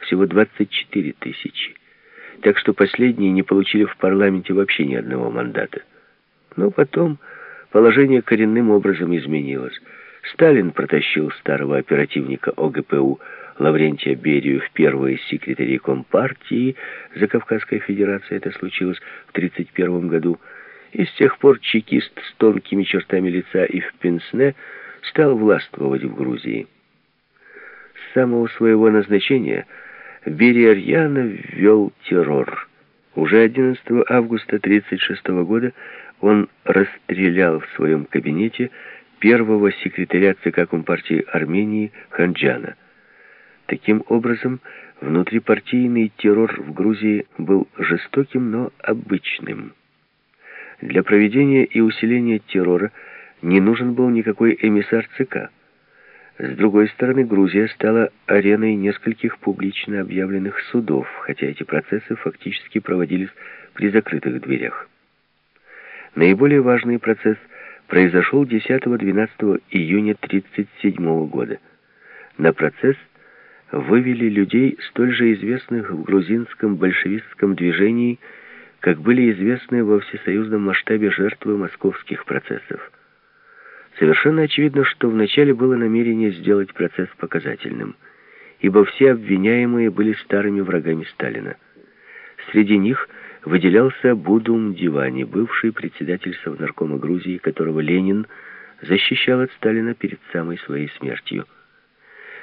всего 24 тысячи. Так что последние не получили в парламенте вообще ни одного мандата. Но потом положение коренным образом изменилось. Сталин протащил старого оперативника ОГПУ Лаврентия Берию в первые секретари Компартии за Кавказской Федерации. Это случилось в 1931 году. И с тех пор чекист с тонкими чертами лица и в пенсне стал властвовать в Грузии. С самого своего назначения Берия рьяно ввел террор. Уже 11 августа 1936 года он расстрелял в своем кабинете первого секретаря ЦК Компартии Армении Ханджана. Таким образом, внутрипартийный террор в Грузии был жестоким, но обычным. Для проведения и усиления террора не нужен был никакой эмиссар ЦК. С другой стороны, Грузия стала ареной нескольких публично объявленных судов, хотя эти процессы фактически проводились при закрытых дверях. Наиболее важный процесс произошел 10-12 июня 1937 года. На процесс вывели людей, столь же известных в грузинском большевистском движении, как были известны во всесоюзном масштабе жертвы московских процессов. Совершенно очевидно, что вначале было намерение сделать процесс показательным, ибо все обвиняемые были старыми врагами Сталина. Среди них выделялся Будум Дивани, бывший председатель Совнаркома Грузии, которого Ленин защищал от Сталина перед самой своей смертью.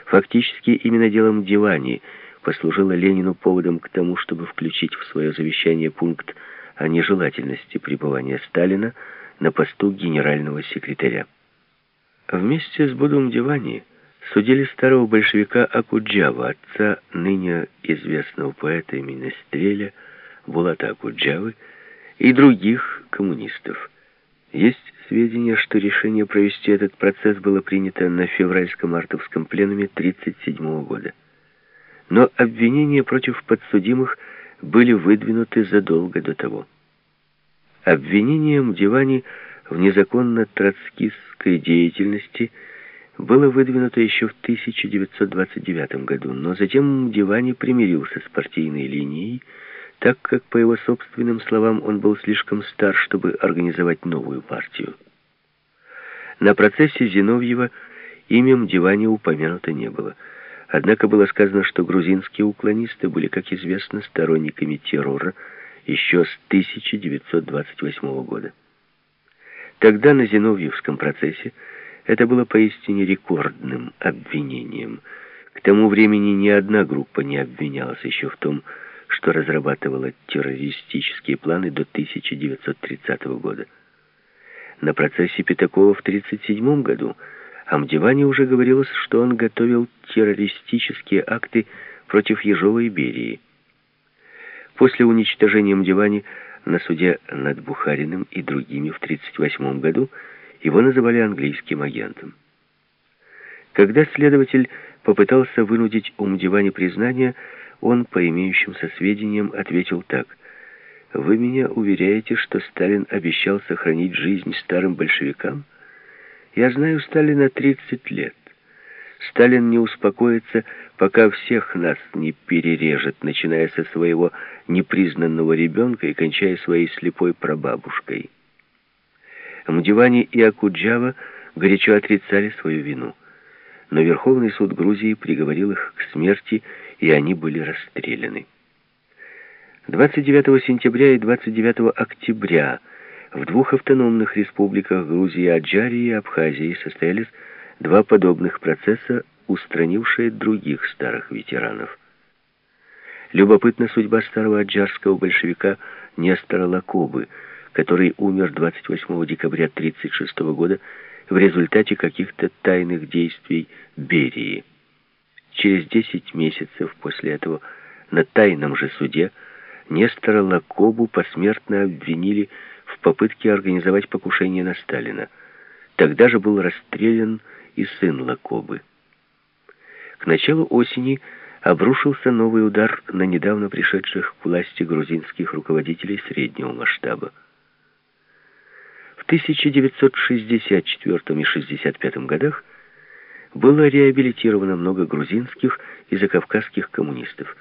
Фактически именно делом Дивани послужило Ленину поводом к тому, чтобы включить в свое завещание пункт о нежелательности пребывания Сталина на посту генерального секретаря. Вместе с Будум Дивани судили старого большевика Акуджава, отца ныне известного поэта имени Стреля, Булата Акуджавы и других коммунистов. Есть сведения, что решение провести этот процесс было принято на февральско-мартовском пленуме 1937 года. Но обвинения против подсудимых были выдвинуты задолго до того. Обвинением Дивани в незаконно троцкистской деятельности было выдвинуто еще в 1929 году, но затем Дивани примирился с партийной линией, так как, по его собственным словам, он был слишком стар, чтобы организовать новую партию. На процессе Зиновьева имем Дивани упомянуто не было. Однако было сказано, что грузинские уклонисты были, как известно, сторонниками террора еще с 1928 года. Тогда на Зиновьевском процессе это было поистине рекордным обвинением. К тому времени ни одна группа не обвинялась еще в том, что разрабатывала террористические планы до 1930 года. На процессе Пятакова в 1937 году о Мдиване уже говорилось, что он готовил террористические акты против Ежова и Берии. После уничтожения Мдивани на суде над Бухариным и другими в 1938 году его называли английским агентом. Когда следователь попытался вынудить у Мдивани признание, он, по имеющимся сведениям, ответил так. «Вы меня уверяете, что Сталин обещал сохранить жизнь старым большевикам? Я знаю Сталина 30 лет. Сталин не успокоится, пока всех нас не перережет, начиная со своего непризнанного ребенка и кончая своей слепой прабабушкой. Мдивани и Акуджава горячо отрицали свою вину. Но Верховный суд Грузии приговорил их к смерти, и они были расстреляны. 29 сентября и 29 октября в двух автономных республиках Грузии, Аджарии и Абхазии состоялись два подобных процесса, устранившие других старых ветеранов. Любопытна судьба старого аджарского большевика Нестора Лакобы, который умер 28 декабря 1936 года в результате каких-то тайных действий Берии. Через 10 месяцев после этого на тайном же суде Нестора Лакобу посмертно обвинили в попытке организовать покушение на Сталина. Тогда же был расстрелян и сын Лакобы. К началу осени обрушился новый удар на недавно пришедших к власти грузинских руководителей среднего масштаба. В 1964 и 1965 годах было реабилитировано много грузинских и закавказских коммунистов.